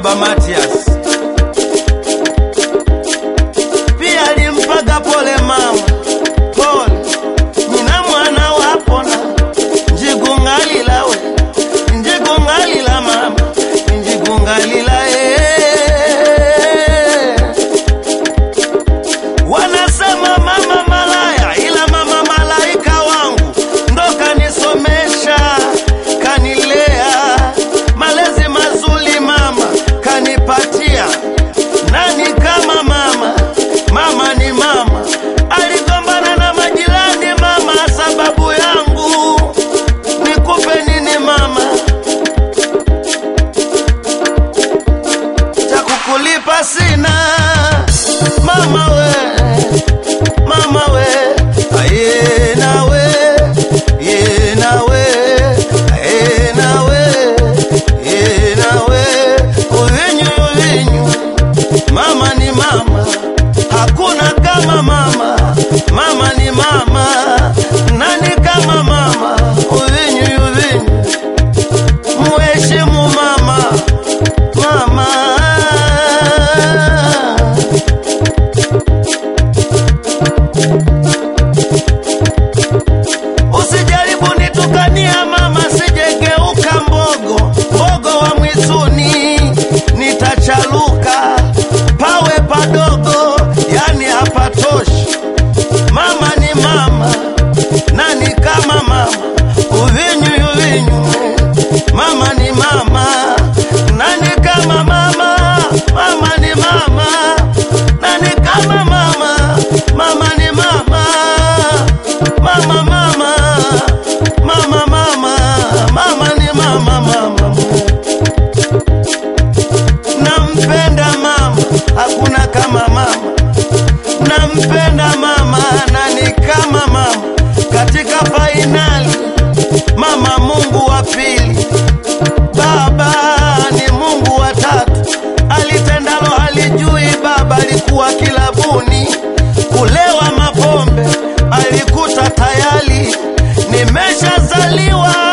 baba matia. Mama kazaliwa